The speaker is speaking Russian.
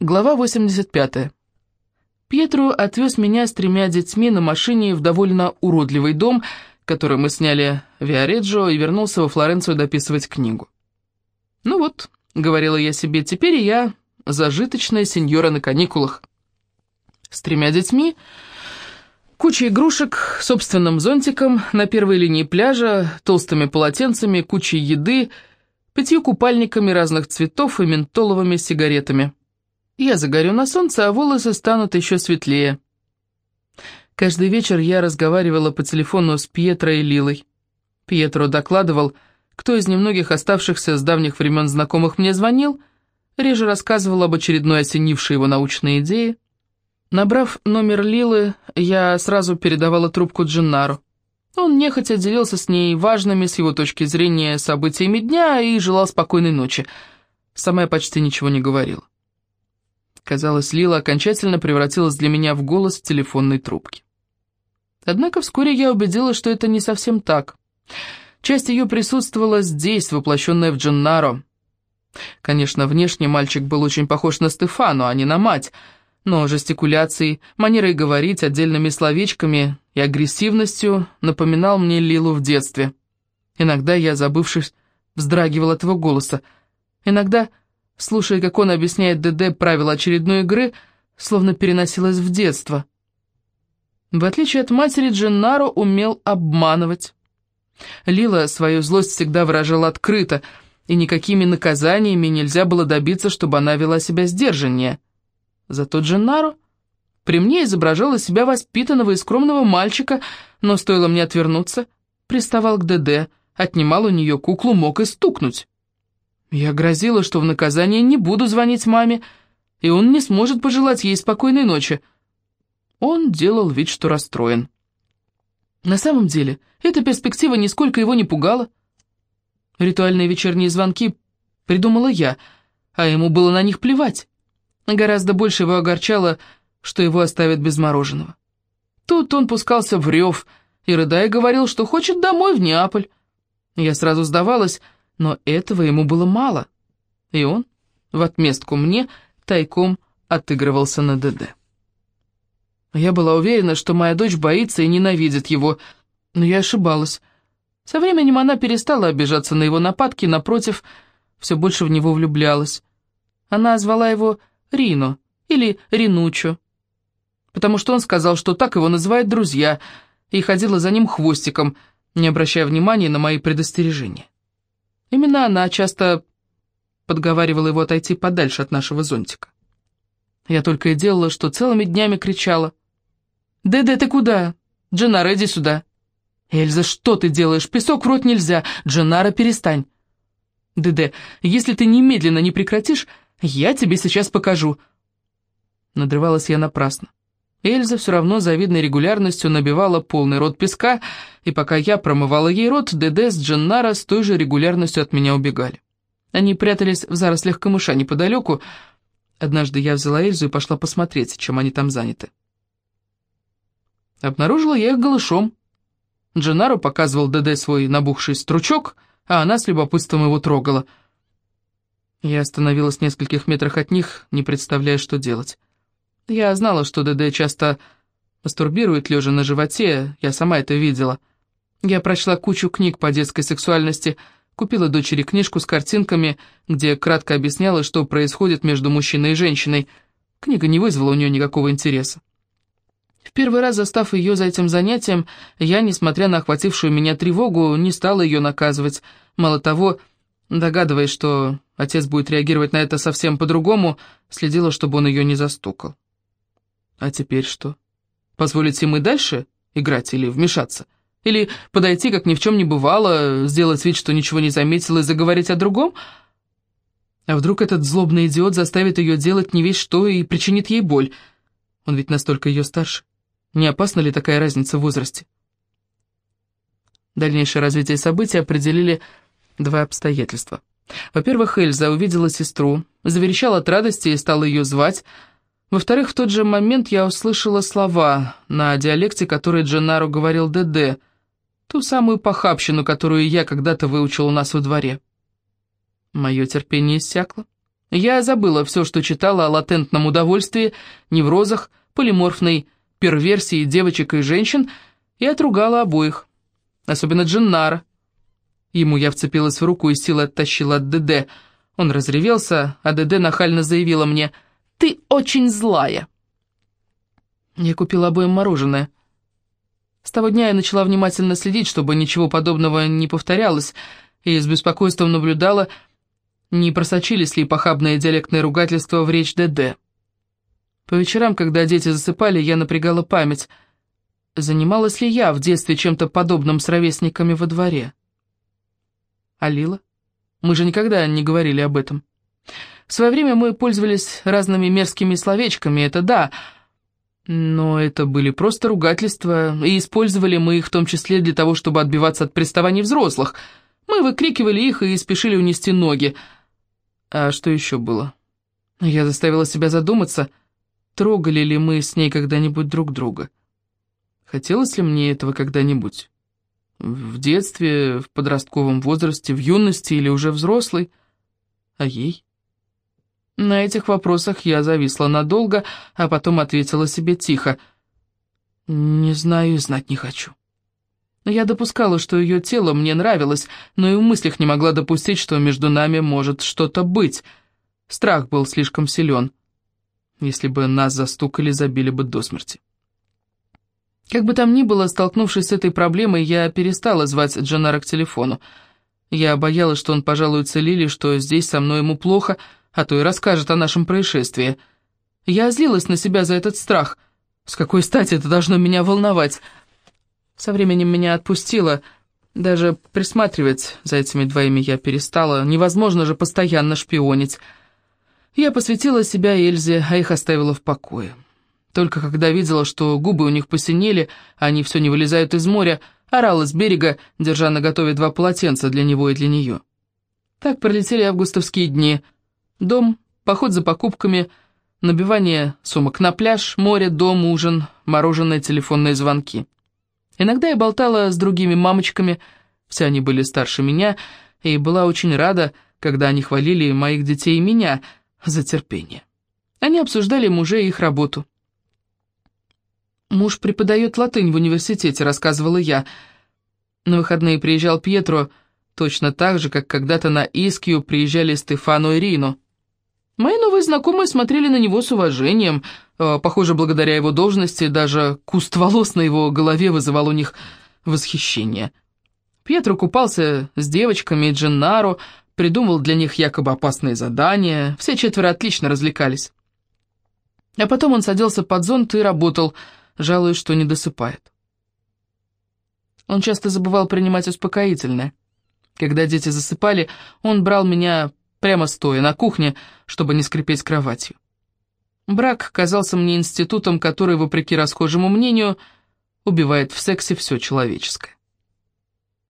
Глава 85. Пьетро отвез меня с тремя детьми на машине в довольно уродливый дом, который мы сняли в Виареджо, и вернулся во Флоренцию дописывать книгу. «Ну вот», — говорила я себе, — «теперь я зажиточная сеньора на каникулах». С тремя детьми, кучей игрушек, собственным зонтиком на первой линии пляжа, толстыми полотенцами, кучей еды, пятью купальниками разных цветов и ментоловыми сигаретами. Я загорю на солнце, а волосы станут еще светлее. Каждый вечер я разговаривала по телефону с Пьетро и Лилой. Пьетро докладывал, кто из немногих оставшихся с давних времен знакомых мне звонил, реже рассказывал об очередной осенившей его научной идее. Набрав номер Лилы, я сразу передавала трубку Джиннару. Он нехотя делился с ней важными, с его точки зрения, событиями дня и желал спокойной ночи. Сама я почти ничего не говорила. Казалось, Лила окончательно превратилась для меня в голос в телефонной трубке. Однако вскоре я убедилась, что это не совсем так. Часть ее присутствовала здесь, воплощенная в Дженнаро. Конечно, внешне мальчик был очень похож на Стефану, а не на мать, но жестикуляцией, манерой говорить, отдельными словечками и агрессивностью напоминал мне Лилу в детстве. Иногда я, забывшись, вздрагивал от его голоса. Иногда слушая, как он объясняет ДД правила очередной игры, словно переносилась в детство. В отличие от матери, Дженнаро умел обманывать. Лила свою злость всегда выражала открыто, и никакими наказаниями нельзя было добиться, чтобы она вела себя сдержаннее. Зато Дженнаро при мне изображал из себя воспитанного и скромного мальчика, но стоило мне отвернуться, приставал к ДД, отнимал у нее куклу, мог и стукнуть. Я грозила, что в наказание не буду звонить маме, и он не сможет пожелать ей спокойной ночи. Он делал вид, что расстроен. На самом деле, эта перспектива нисколько его не пугала. Ритуальные вечерние звонки придумала я, а ему было на них плевать. Гораздо больше его огорчало, что его оставят без мороженого. Тут он пускался в рев и, рыдая, говорил, что хочет домой в Неаполь. Я сразу сдавалась, но этого ему было мало, и он, в отместку мне, тайком отыгрывался на ДД. Я была уверена, что моя дочь боится и ненавидит его, но я ошибалась. Со временем она перестала обижаться на его нападки, напротив, все больше в него влюблялась. Она звала его Рино или Ринучо, потому что он сказал, что так его называют друзья, и ходила за ним хвостиком, не обращая внимания на мои предостережения. Именно она часто подговаривала его отойти подальше от нашего зонтика. Я только и делала, что целыми днями кричала. «Дэдэ, ты куда? Дженара, иди сюда!» «Эльза, что ты делаешь? Песок в рот нельзя! Дженара, перестань!» «Дэдэ, если ты немедленно не прекратишь, я тебе сейчас покажу!» Надрывалась я напрасно. Эльза все равно завидной регулярностью набивала полный рот песка, и пока я промывала ей рот, Деде с Дженнара с той же регулярностью от меня убегали. Они прятались в зарослях камыша неподалеку. Однажды я взяла Эльзу и пошла посмотреть, чем они там заняты. Обнаружила я их голышом. Дженнаро показывал Деде свой набухший стручок, а она с любопытством его трогала. Я остановилась в нескольких метрах от них, не представляя, что делать. Я знала, что ДД часто мастурбирует лежа на животе, я сама это видела. Я прочла кучу книг по детской сексуальности, купила дочери книжку с картинками, где кратко объясняла, что происходит между мужчиной и женщиной. Книга не вызвала у нее никакого интереса. В первый раз застав ее за этим занятием, я, несмотря на охватившую меня тревогу, не стала ее наказывать. Мало того, догадываясь, что отец будет реагировать на это совсем по-другому, следила, чтобы он ее не застукал. А теперь что? Позволить им и дальше играть или вмешаться? Или подойти, как ни в чем не бывало, сделать вид, что ничего не заметил, и заговорить о другом? А вдруг этот злобный идиот заставит ее делать не весь что и причинит ей боль? Он ведь настолько ее старше. Не опасна ли такая разница в возрасте? Дальнейшее развитие событий определили два обстоятельства. Во-первых, Эльза увидела сестру, заверещала от радости и стала ее звать, во-вторых, в тот же момент я услышала слова на диалекте, которые Дженнаро говорил ДД, ту самую похабщину, которую я когда-то выучил у нас во дворе. Мое терпение иссякло. Я забыла все, что читала о латентном удовольствии, неврозах, полиморфной перверсии девочек и женщин, и отругала обоих, особенно Дженнара. Ему я вцепилась в руку и силой оттащила от ДД. Он разревелся, а ДД нахально заявила мне «Ты очень злая». Я купила обоим мороженое. С того дня я начала внимательно следить, чтобы ничего подобного не повторялось, и с беспокойством наблюдала, не просочились ли похабные диалектные ругательства в речь ДД. По вечерам, когда дети засыпали, я напрягала память. Занималась ли я в детстве чем-то подобным с ровесниками во дворе? А Лила? Мы же никогда не говорили об этом. В свое время мы пользовались разными мерзкими словечками, это да, но это были просто ругательства, и использовали мы их в том числе для того, чтобы отбиваться от приставаний взрослых. Мы выкрикивали их и спешили унести ноги. А что еще было? Я заставила себя задуматься, трогали ли мы с ней когда-нибудь друг друга. Хотелось ли мне этого когда-нибудь? В детстве, в подростковом возрасте, в юности или уже взрослый? А ей? На этих вопросах я зависла надолго, а потом ответила себе тихо. «Не знаю и знать не хочу». Я допускала, что ее тело мне нравилось, но и в мыслях не могла допустить, что между нами может что-то быть. Страх был слишком силен. Если бы нас застукали, забили бы до смерти. Как бы там ни было, столкнувшись с этой проблемой, я перестала звать Джанара к телефону. Я боялась, что он пожалуется Лили, что здесь со мной ему плохо — а то и расскажет о нашем происшествии. Я злилась на себя за этот страх. С какой стати это должно меня волновать? Со временем меня отпустило. Даже присматривать за этими двоими я перестала. Невозможно же постоянно шпионить. Я посвятила себя Эльзе, а их оставила в покое. Только когда видела, что губы у них посинели, а они все не вылезают из моря, орала с берега, держа на готове два полотенца для него и для нее. Так пролетели августовские дни — Дом, поход за покупками, набивание сумок на пляж, море, дом, ужин, мороженое, телефонные звонки. Иногда я болтала с другими мамочками, все они были старше меня, и была очень рада, когда они хвалили моих детей и меня за терпение. Они обсуждали мужей и их работу. «Муж преподает латынь в университете», — рассказывала я. На выходные приезжал Пьетро, точно так же, как когда-то на Искью приезжали Стефано и Рино. Мои новые знакомые смотрели на него с уважением. Э, похоже, благодаря его должности даже куст волос на его голове вызывал у них восхищение. Пьетро купался с девочками Дженнаро, придумывал для них якобы опасные задания. Все четверо отлично развлекались. А потом он садился под зонт и работал, жалуясь, что не досыпает. Он часто забывал принимать успокоительное. Когда дети засыпали, он брал меня прямо стоя на кухне, чтобы не скрипеть кроватью. Брак казался мне институтом, который, вопреки расхожему мнению, убивает в сексе все человеческое.